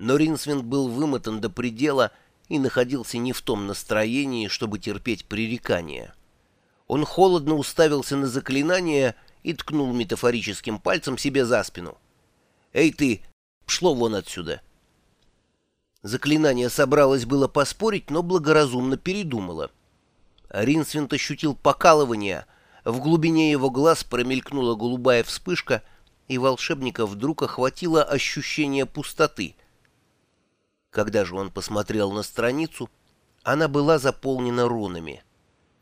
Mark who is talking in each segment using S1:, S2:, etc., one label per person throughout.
S1: Но Ринсвинд был вымотан до предела и находился не в том настроении, чтобы терпеть пререкания. Он холодно уставился на заклинание и ткнул метафорическим пальцем себе за спину. «Эй ты, шло вон отсюда!» Заклинание собралось было поспорить, но благоразумно передумало. Ринсвинд ощутил покалывание, в глубине его глаз промелькнула голубая вспышка, и волшебника вдруг охватило ощущение пустоты. Когда же он посмотрел на страницу, она была заполнена рунами.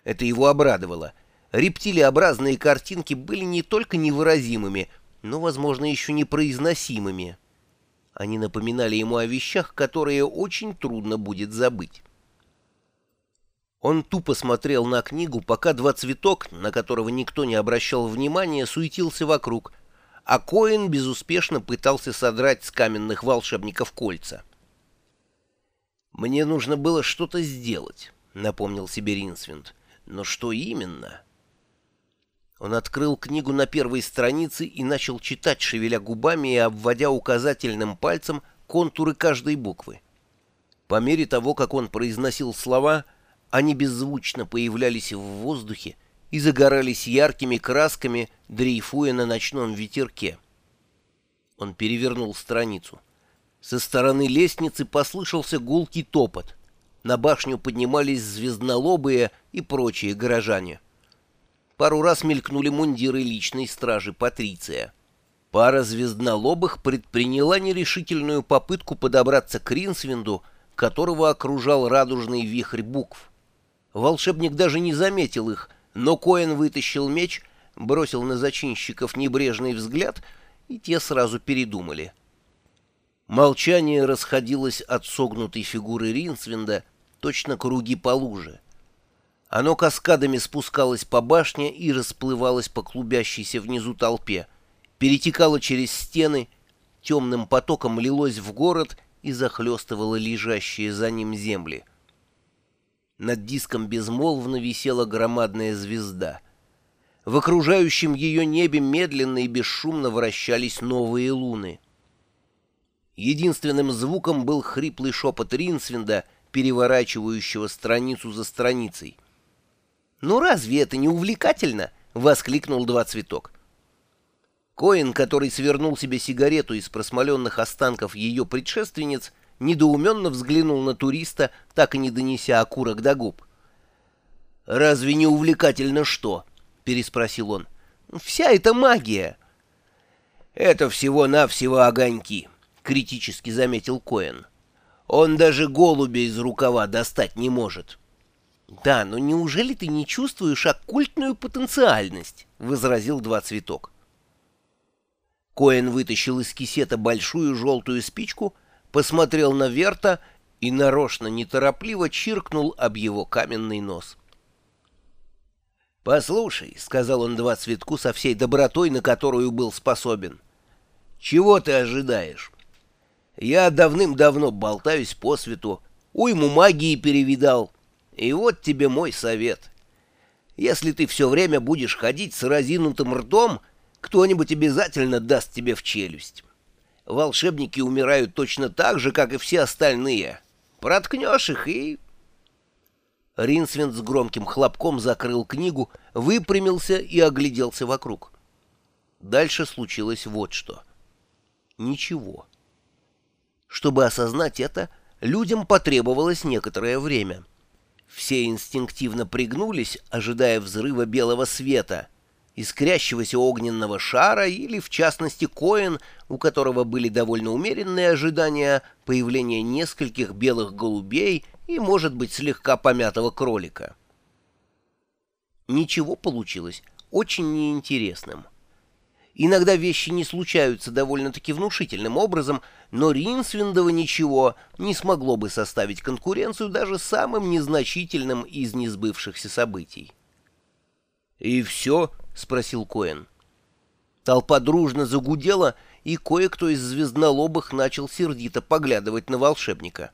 S1: Это его обрадовало. Рептилиобразные картинки были не только невыразимыми, но, возможно, еще непроизносимыми. Они напоминали ему о вещах, которые очень трудно будет забыть. Он тупо смотрел на книгу, пока два цветок, на которого никто не обращал внимания, суетился вокруг, а Коэн безуспешно пытался содрать с каменных волшебников кольца. «Мне нужно было что-то сделать», — напомнил себе Ринсвинд. «Но что именно?» Он открыл книгу на первой странице и начал читать, шевеля губами и обводя указательным пальцем контуры каждой буквы. По мере того, как он произносил слова, они беззвучно появлялись в воздухе и загорались яркими красками, дрейфуя на ночном ветерке. Он перевернул страницу. Со стороны лестницы послышался гулкий топот. На башню поднимались звезднолобые и прочие горожане. Пару раз мелькнули мундиры личной стражи Патриция. Пара звезднолобых предприняла нерешительную попытку подобраться к Ринсвинду, которого окружал радужный вихрь букв. Волшебник даже не заметил их, но Коэн вытащил меч, бросил на зачинщиков небрежный взгляд, и те сразу передумали. Молчание расходилось от согнутой фигуры Ринсвинда, точно круги по луже. Оно каскадами спускалось по башне и расплывалось по клубящейся внизу толпе, перетекало через стены, темным потоком лилось в город и захлестывало лежащие за ним земли. Над диском безмолвно висела громадная звезда. В окружающем ее небе медленно и бесшумно вращались новые луны. Единственным звуком был хриплый шепот Ринсвинда, переворачивающего страницу за страницей — «Ну разве это не увлекательно?» — воскликнул два цветок. Коин, который свернул себе сигарету из просмоленных останков ее предшественниц, недоуменно взглянул на туриста, так и не донеся окурок до губ. «Разве не увлекательно что?» — переспросил он. «Вся эта магия!» «Это всего-навсего огоньки», — критически заметил Коэн. «Он даже голубя из рукава достать не может». «Да, но неужели ты не чувствуешь оккультную потенциальность?» — возразил два цветок. Коэн вытащил из кисета большую желтую спичку, посмотрел на Верта и нарочно неторопливо чиркнул об его каменный нос. «Послушай», — сказал он два цветку со всей добротой, на которую был способен, — «чего ты ожидаешь? Я давным-давно болтаюсь по свету, уйму магии перевидал». И вот тебе мой совет. Если ты все время будешь ходить с разинутым ртом, кто-нибудь обязательно даст тебе в челюсть. Волшебники умирают точно так же, как и все остальные. Проткнешь их и... Ринсвинд с громким хлопком закрыл книгу, выпрямился и огляделся вокруг. Дальше случилось вот что. Ничего. Чтобы осознать это, людям потребовалось некоторое время — все инстинктивно пригнулись, ожидая взрыва белого света, искрящегося огненного шара или, в частности, Коэн, у которого были довольно умеренные ожидания появления нескольких белых голубей и, может быть, слегка помятого кролика. Ничего получилось очень неинтересным. Иногда вещи не случаются довольно-таки внушительным образом, но Ринсвиндова ничего не смогло бы составить конкуренцию даже самым незначительным из несбывшихся событий. «И все?» — спросил Коэн. Толпа дружно загудела, и кое-кто из звезднолобых начал сердито поглядывать на волшебника.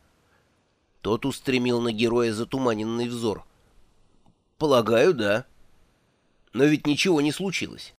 S1: Тот устремил на героя затуманенный взор. «Полагаю, да. Но ведь ничего не случилось».